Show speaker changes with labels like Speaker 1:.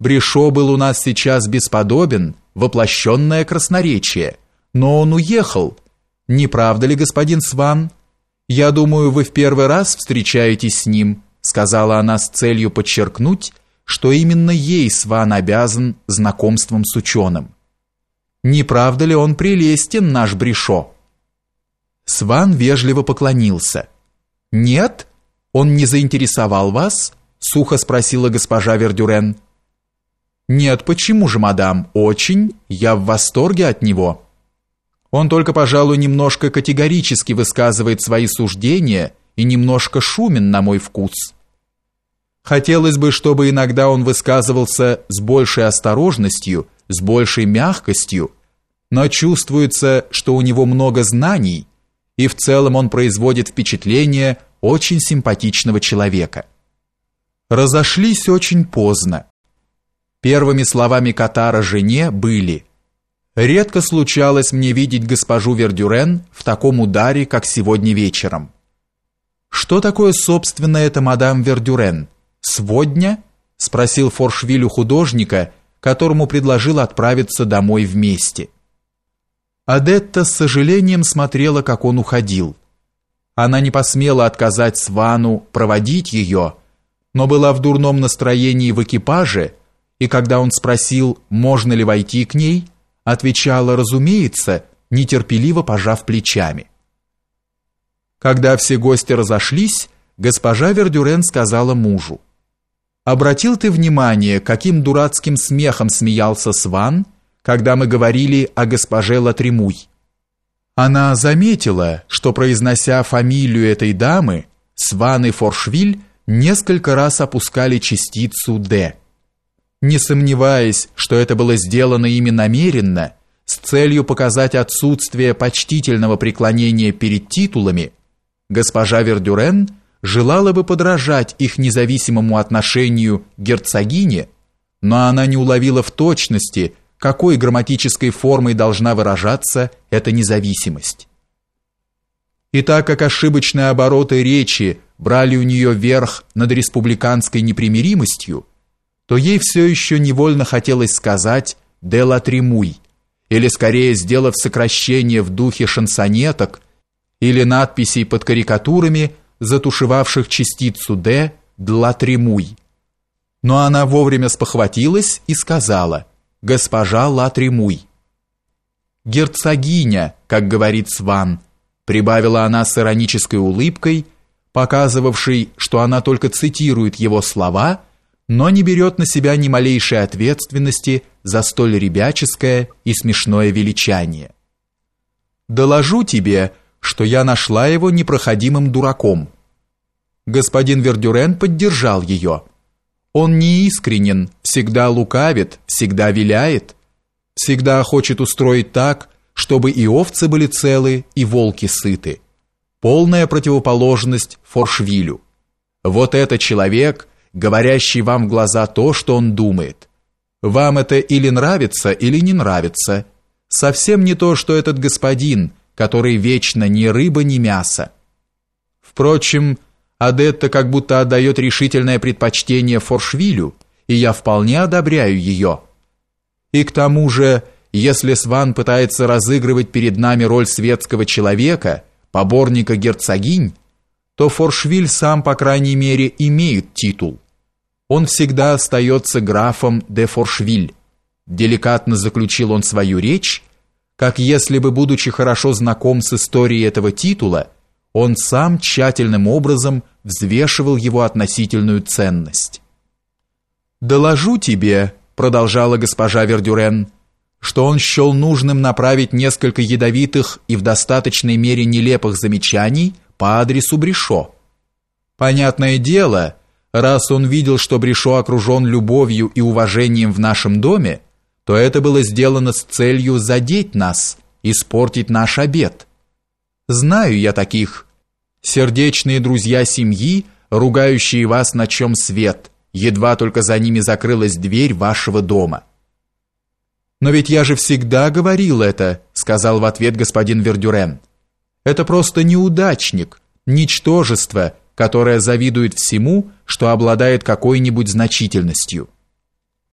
Speaker 1: Брешо был у нас сейчас бесподобен, воплощенное красноречие, но он уехал. Не правда ли, господин Сван? Я думаю, вы в первый раз встречаетесь с ним, сказала она с целью подчеркнуть, что именно ей Сван обязан знакомством с ученым. Не правда ли он прелестен, наш Брешо? Сван вежливо поклонился. Нет, он не заинтересовал вас? сухо спросила госпожа Вердюрен. Нет, почему же, мадам? Очень. Я в восторге от него. Он только, пожалуй, немножко категорически высказывает свои суждения и немножко шумен на мой вкус. Хотелось бы, чтобы иногда он высказывался с большей осторожностью, с большей мягкостью, но чувствуется, что у него много знаний, и в целом он производит впечатление очень симпатичного человека. Разошлись очень поздно. Первыми словами Катара жене были «Редко случалось мне видеть госпожу Вердюрен в таком ударе, как сегодня вечером». «Что такое, собственно, это мадам Вердюрен? Сводня?» – спросил Форшвиль у художника, которому предложил отправиться домой вместе. Адетта с сожалением смотрела, как он уходил. Она не посмела отказать Свану проводить ее, но была в дурном настроении в экипаже – и когда он спросил, можно ли войти к ней, отвечала, разумеется, нетерпеливо пожав плечами. Когда все гости разошлись, госпожа Вердюрен сказала мужу, «Обратил ты внимание, каким дурацким смехом смеялся Сван, когда мы говорили о госпоже Латремуй?» Она заметила, что, произнося фамилию этой дамы, Сван и Форшвиль несколько раз опускали частицу «д». Не сомневаясь, что это было сделано ими намеренно, с целью показать отсутствие почтительного преклонения перед титулами, госпожа Вердюрен желала бы подражать их независимому отношению к герцогине, но она не уловила в точности, какой грамматической формой должна выражаться эта независимость. И так как ошибочные обороты речи брали у нее верх над республиканской непримиримостью, то ей все еще невольно хотелось сказать «де ла тремуй», или скорее сделав сокращение в духе шансонеток или надписей под карикатурами, затушевавших частицу «де» «дла тремуй». Но она вовремя спохватилась и сказала «госпожа ла тремуй». «Герцогиня», как говорит Сван, прибавила она с иронической улыбкой, показывавшей, что она только цитирует его слова – но не берет на себя ни малейшей ответственности за столь ребяческое и смешное величание. Доложу тебе, что я нашла его непроходимым дураком. Господин Вердюрен поддержал ее. Он неискренен, всегда лукавит, всегда виляет, всегда хочет устроить так, чтобы и овцы были целы, и волки сыты. Полная противоположность Форшвилю. Вот это человек – говорящий вам в глаза то, что он думает. Вам это или нравится, или не нравится. Совсем не то, что этот господин, который вечно ни рыба, ни мясо. Впрочем, Адетта как будто отдает решительное предпочтение Форшвилю, и я вполне одобряю ее. И к тому же, если Сван пытается разыгрывать перед нами роль светского человека, поборника герцогинь, то Форшвиль сам, по крайней мере, имеет титул. Он всегда остается графом де Форшвиль. Деликатно заключил он свою речь, как если бы, будучи хорошо знаком с историей этого титула, он сам тщательным образом взвешивал его относительную ценность. «Доложу тебе», — продолжала госпожа Вердюрен, что он счел нужным направить несколько ядовитых и в достаточной мере нелепых замечаний по адресу Брешо. Понятное дело, раз он видел, что Брешо окружен любовью и уважением в нашем доме, то это было сделано с целью задеть нас, испортить наш обед. Знаю я таких. Сердечные друзья семьи, ругающие вас на чем свет, едва только за ними закрылась дверь вашего дома. «Но ведь я же всегда говорил это», — сказал в ответ господин Вердюрен. Это просто неудачник, ничтожество, которое завидует всему, что обладает какой-нибудь значительностью.